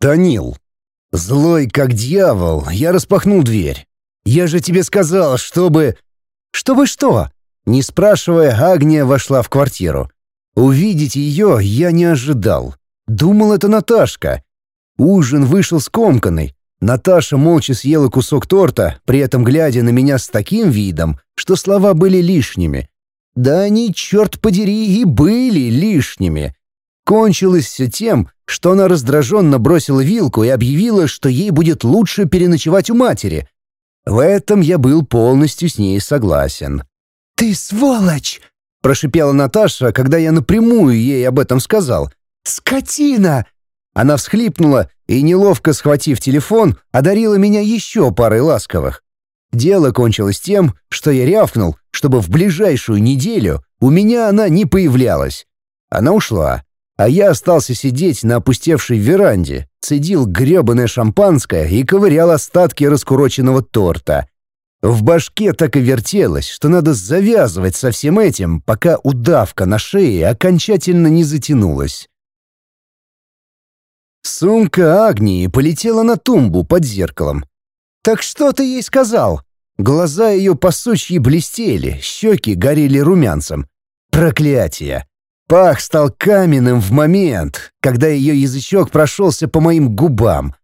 Танил. Злой как дьявол, я распахнул дверь. Я же тебе сказал, чтобы... Чтобы что? Не спрашивая, Агния вошла в квартиру. Увидеть ее я не ожидал. Думал, это Наташка. Ужин вышел скомканный. Наташа молча съела кусок торта, при этом глядя на меня с таким видом, что слова были лишними. Да они, черт подери, и были лишними. Кончилось все тем, что она раздраженно бросила вилку и объявила, что ей будет лучше переночевать у матери. В этом я был полностью с ней согласен. «Ты сволочь!» — прошипела Наташа, когда я напрямую ей об этом сказал. «Скотина!» Она всхлипнула и, неловко схватив телефон, одарила меня еще парой ласковых. Дело кончилось тем, что я рявкнул, чтобы в ближайшую неделю у меня она не появлялась. Она ушла, а я остался сидеть на опустевшей веранде, цедил грёбаное шампанское и ковырял остатки раскуроченного торта. В башке так и вертелось, что надо завязывать со всем этим, пока удавка на шее окончательно не затянулась. Сумка Агнии полетела на тумбу под зеркалом. «Так что ты ей сказал?» Глаза ее по сучьи блестели, щеки горели румянцем. Проклятие! Пах стал каменным в момент, когда ее язычок прошелся по моим губам.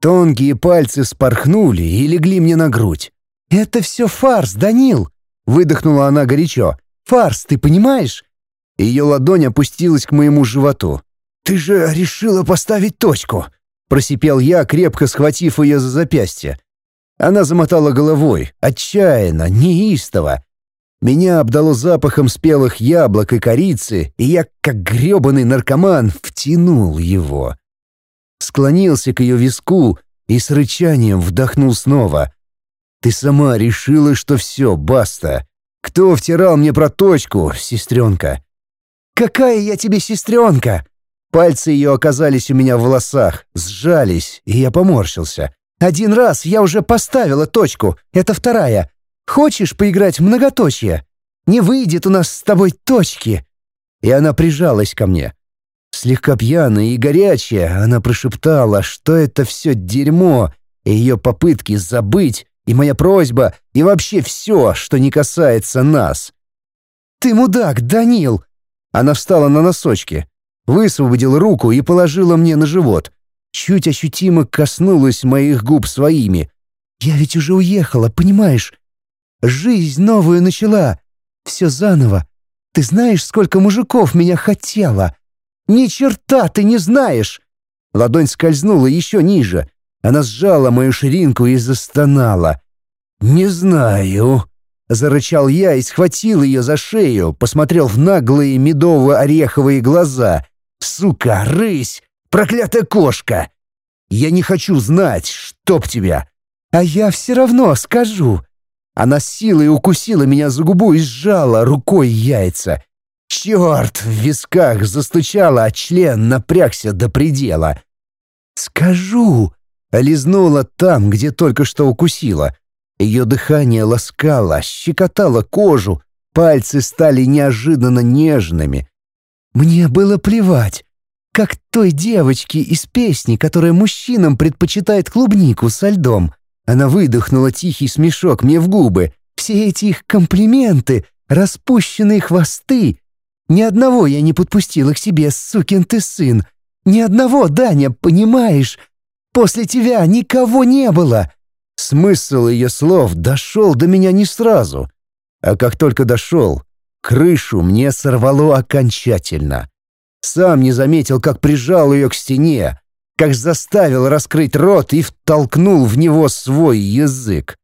Тонкие пальцы спорхнули и легли мне на грудь. «Это все фарс, Данил!» — выдохнула она горячо. «Фарс, ты понимаешь?» Ее ладонь опустилась к моему животу. «Ты же решила поставить точку!» — просипел я, крепко схватив ее за запястье. Она замотала головой, отчаянно, неистово. Меня обдало запахом спелых яблок и корицы, и я, как грёбаный наркоман, втянул его. Склонился к ее виску и с рычанием вдохнул снова. «Ты сама решила, что все, баста. Кто втирал мне про точку, сестренка?» «Какая я тебе сестренка?» Пальцы ее оказались у меня в волосах, сжались, и я поморщился. Один раз я уже поставила точку, это вторая. Хочешь поиграть в многоточие? Не выйдет у нас с тобой точки». И она прижалась ко мне. Слегка пьяная и горячая, она прошептала, что это все дерьмо, и ее попытки забыть, и моя просьба, и вообще все, что не касается нас. «Ты мудак, Данил!» Она встала на носочки, высвободила руку и положила мне на живот чуть ощутимо коснулась моих губ своими. «Я ведь уже уехала, понимаешь? Жизнь новую начала. Все заново. Ты знаешь, сколько мужиков меня хотело? Ни черта ты не знаешь!» Ладонь скользнула еще ниже. Она сжала мою ширинку и застонала. «Не знаю», — зарычал я и схватил ее за шею, посмотрел в наглые медово-ореховые глаза. «Сука, рысь! Проклятая кошка! Я не хочу знать, чтоб тебя!» «А я все равно скажу!» Она силой укусила меня за губу и сжала рукой яйца. Черт, в висках застучала, а член напрягся до предела. «Скажу!» — лизнула там, где только что укусила. Ее дыхание ласкало, щекотало кожу, пальцы стали неожиданно нежными. «Мне было плевать. Как той девочке из песни, которая мужчинам предпочитает клубнику со льдом. Она выдохнула тихий смешок мне в губы. Все эти их комплименты, распущенные хвосты. Ни одного я не подпустила к себе, сукин ты сын. Ни одного, Даня, понимаешь? После тебя никого не было. Смысл ее слов дошел до меня не сразу. А как только дошел, крышу мне сорвало окончательно. Сам не заметил, как прижал ее к стене, как заставил раскрыть рот и втолкнул в него свой язык.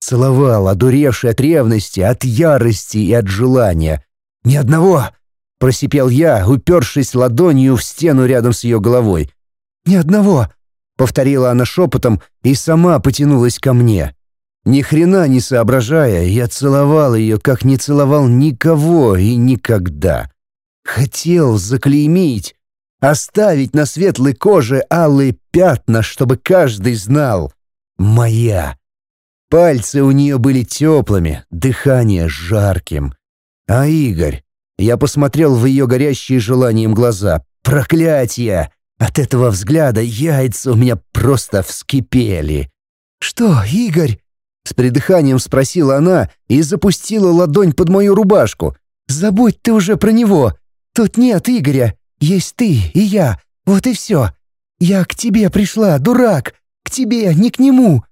Целовал, одуревший от ревности, от ярости и от желания. «Ни одного!» — просипел я, упершись ладонью в стену рядом с ее головой. «Ни одного!» — повторила она шепотом и сама потянулась ко мне. Ни хрена не соображая, я целовал ее, как не целовал никого и никогда. Хотел заклеймить, оставить на светлой коже алые пятна, чтобы каждый знал. Моя. Пальцы у нее были теплыми, дыхание жарким. А Игорь? Я посмотрел в ее горящие желанием глаза. Проклятие! От этого взгляда яйца у меня просто вскипели. «Что, Игорь?» — с придыханием спросила она и запустила ладонь под мою рубашку. «Забудь ты уже про него. Тут нет Игоря. Есть ты и я. Вот и все. Я к тебе пришла, дурак. К тебе, не к нему».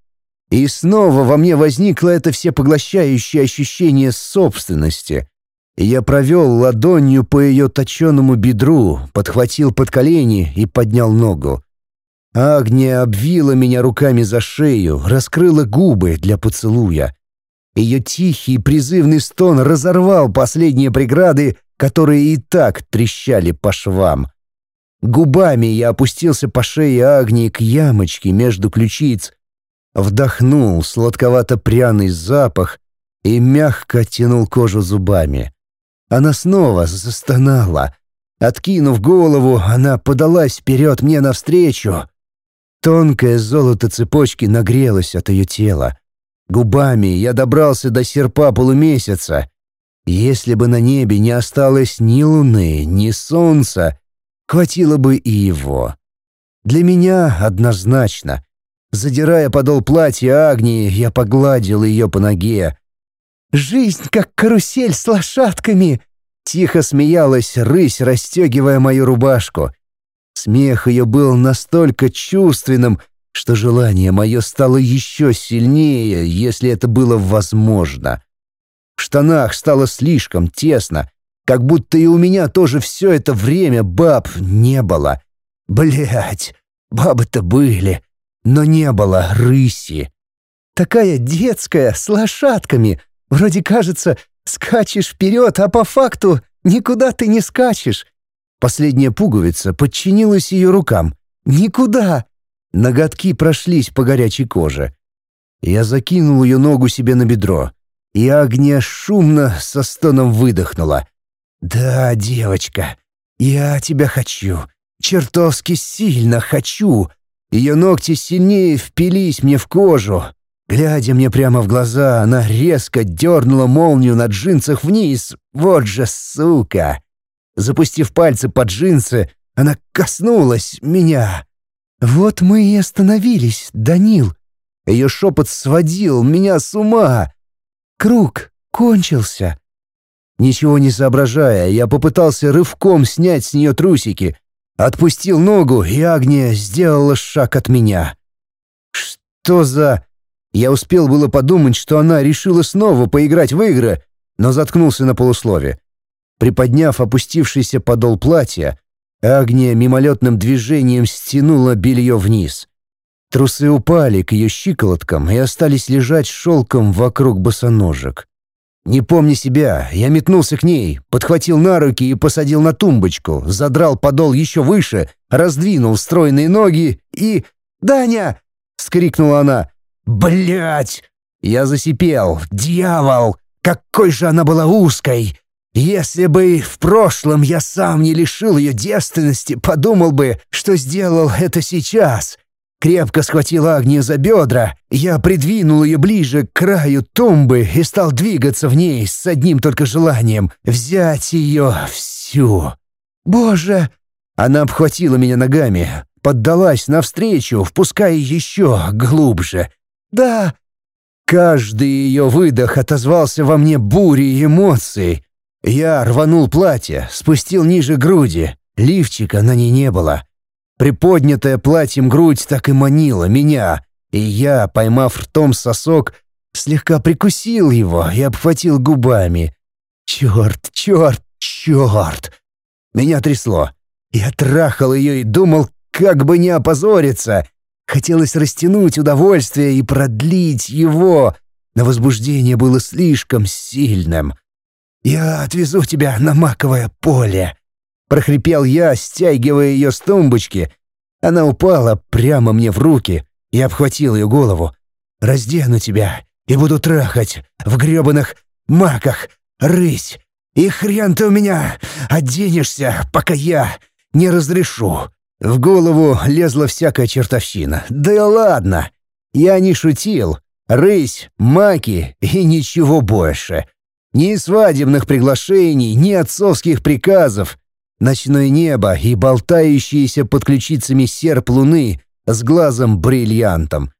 И снова во мне возникло это всепоглощающее ощущение собственности. Я провел ладонью по ее точенному бедру, подхватил под колени и поднял ногу. Агния обвила меня руками за шею, раскрыла губы для поцелуя. Ее тихий призывный стон разорвал последние преграды, которые и так трещали по швам. Губами я опустился по шее Агнии к ямочке между ключиц, вдохнул сладковато-пряный запах и мягко тянул кожу зубами. Она снова застонала. Откинув голову, она подалась вперед мне навстречу. Тонкое золото цепочки нагрелось от ее тела. Губами я добрался до серпа полумесяца. Если бы на небе не осталось ни луны, ни солнца, хватило бы и его. Для меня однозначно. Задирая подол платья Агнии, я погладил ее по ноге. «Жизнь как карусель с лошадками!» Тихо смеялась рысь, расстегивая мою рубашку. Смех ее был настолько чувственным, что желание мое стало еще сильнее, если это было возможно. Штанах стало слишком тесно, как будто и у меня тоже все это время баб не было. Блять, бабы-то были, но не было рыси. Такая детская, с лошадками. Вроде кажется, скачешь вперед, а по факту никуда ты не скачешь. Последняя пуговица подчинилась ее рукам. Никуда. Ноготки прошлись по горячей коже. Я закинул ее ногу себе на бедро, и Агния шумно со стоном выдохнула. «Да, девочка, я тебя хочу. Чертовски сильно хочу». Ее ногти сильнее впились мне в кожу. Глядя мне прямо в глаза, она резко дернула молнию на джинсах вниз. Вот же сука! Запустив пальцы под джинсы, она коснулась меня. «Вот мы и остановились, Данил». Ее шепот сводил меня с ума. «Круг кончился». Ничего не соображая, я попытался рывком снять с нее трусики. Отпустил ногу, и Агния сделала шаг от меня. «Что за...» Я успел было подумать, что она решила снова поиграть в игры, но заткнулся на полуслове. Приподняв опустившийся подол платья, Агния мимолетным движением стянула белье вниз. Трусы упали к ее щиколоткам и остались лежать шелком вокруг босоножек. Не помня себя, я метнулся к ней, подхватил на руки и посадил на тумбочку, задрал подол еще выше, раздвинул стройные ноги и... «Даня!» — скрикнула она. «Блядь!» Я засипел. «Дьявол! Какой же она была узкой! Если бы в прошлом я сам не лишил ее девственности, подумал бы, что сделал это сейчас. Крепко схватил Агнию за бедра, я придвинул ее ближе к краю тумбы и стал двигаться в ней с одним только желанием — взять ее всю. «Боже!» Она обхватила меня ногами, поддалась навстречу, впуская еще глубже. «Да!» Каждый ее выдох отозвался во мне бурей эмоций. Я рванул платье, спустил ниже груди. Лифчика на ней не было. Приподнятая платьем грудь так и манила меня, и я, поймав ртом сосок, слегка прикусил его и обхватил губами. Черт, черт, черт! Меня трясло. Я трахал ее и думал, как бы не опозориться. Хотелось растянуть удовольствие и продлить его, но возбуждение было слишком сильным — «Я отвезу тебя на маковое поле», — прохрипел я, стягивая ее с тумбочки. Она упала прямо мне в руки и обхватил ее голову. «Раздену тебя и буду трахать в гребаных маках, рысь. И хрен ты у меня оденешься, пока я не разрешу». В голову лезла всякая чертовщина. «Да ладно! Я не шутил. Рысь, маки и ничего больше. Ни свадебных приглашений, ни отцовских приказов. Ночное небо и болтающиеся под ключицами серп луны с глазом-бриллиантом.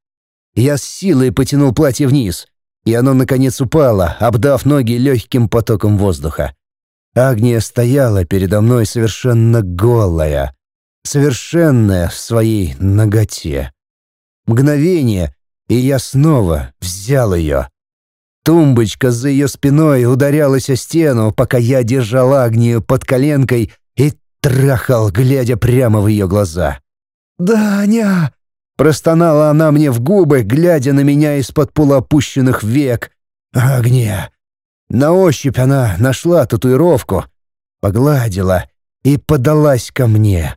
Я с силой потянул платье вниз, и оно, наконец, упало, обдав ноги легким потоком воздуха. Агния стояла передо мной совершенно голая, совершенная в своей ноготе. Мгновение, и я снова взял ее. Тумбочка за ее спиной ударялась о стену, пока я держал Агнию под коленкой трахал, глядя прямо в ее глаза. «Даня!» — простонала она мне в губы, глядя на меня из-под полуопущенных век. «Агния!» На ощупь она нашла татуировку, погладила и подалась ко мне.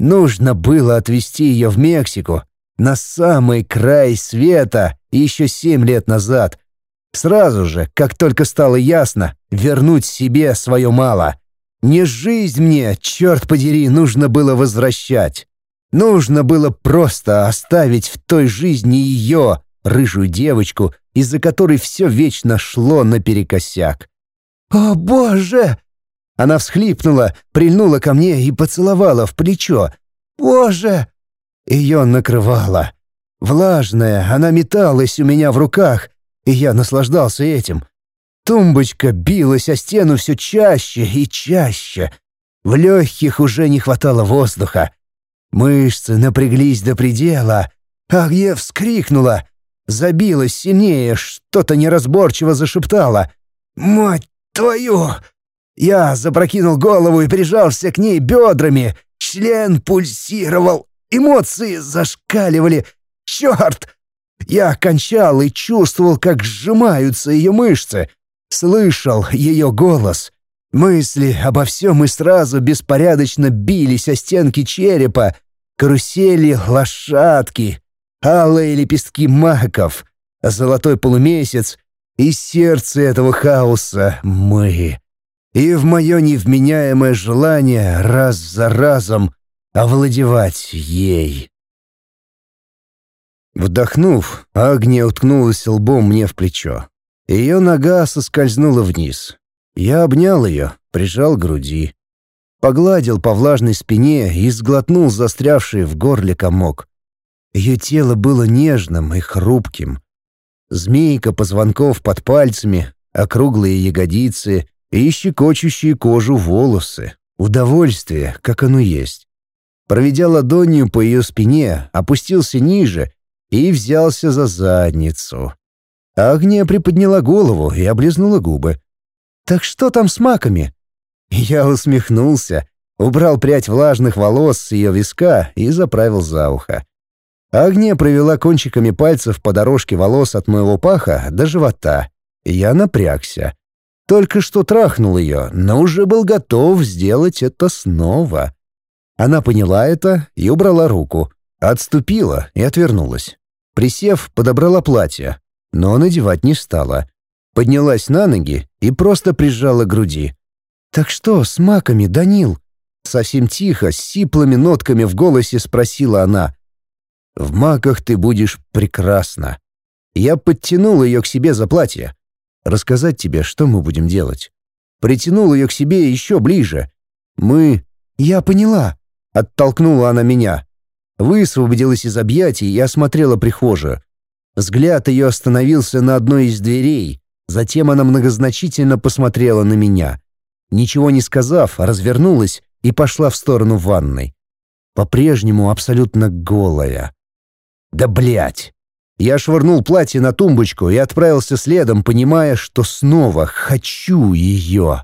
Нужно было отвезти ее в Мексику, на самый край света, еще семь лет назад. Сразу же, как только стало ясно, вернуть себе свое мало. Не жизнь мне, черт подери, нужно было возвращать. Нужно было просто оставить в той жизни ее, рыжую девочку, из-за которой все вечно шло наперекосяк. «О, Боже!» Она всхлипнула, прильнула ко мне и поцеловала в плечо. «Боже!» Ее накрывало. Влажная, она металась у меня в руках, и я наслаждался этим. Тумбочка билась о стену все чаще и чаще. В легких уже не хватало воздуха. Мышцы напряглись до предела. Агье вскрикнула. Забилась сильнее, что-то неразборчиво зашептала. «Мать твою!» Я запрокинул голову и прижался к ней бедрами. Член пульсировал. Эмоции зашкаливали. Черт! Я кончал и чувствовал, как сжимаются ее мышцы. Слышал ее голос. Мысли обо всем и сразу беспорядочно бились о стенки черепа. Карусели лошадки, алые лепестки маков, золотой полумесяц и сердце этого хаоса — мы. И в мое невменяемое желание раз за разом овладевать ей. Вдохнув, Агния уткнулась лбом мне в плечо. Ее нога соскользнула вниз. Я обнял ее, прижал к груди. Погладил по влажной спине и сглотнул застрявший в горле комок. Ее тело было нежным и хрупким. Змейка позвонков под пальцами, округлые ягодицы и щекочущие кожу волосы. Удовольствие, как оно есть проведя ладонью по ее спине, опустился ниже и взялся за задницу. Агния приподняла голову и облизнула губы. «Так что там с маками?» Я усмехнулся, убрал прядь влажных волос с ее виска и заправил за ухо. Агния провела кончиками пальцев по дорожке волос от моего паха до живота. Я напрягся. Только что трахнул ее, но уже был готов сделать это снова. Она поняла это и убрала руку, отступила и отвернулась. Присев, подобрала платье, но надевать не стала. Поднялась на ноги и просто прижала к груди. «Так что с маками, Данил?» Совсем тихо, с сиплыми нотками в голосе спросила она. «В маках ты будешь прекрасно». Я подтянул ее к себе за платье. Рассказать тебе, что мы будем делать. Притянул ее к себе еще ближе. Мы... Я поняла. Оттолкнула она меня. Высвободилась из объятий и осмотрела прихожую. Взгляд ее остановился на одной из дверей. Затем она многозначительно посмотрела на меня. Ничего не сказав, развернулась и пошла в сторону ванной. По-прежнему абсолютно голая. «Да блять!» Я швырнул платье на тумбочку и отправился следом, понимая, что снова хочу ее.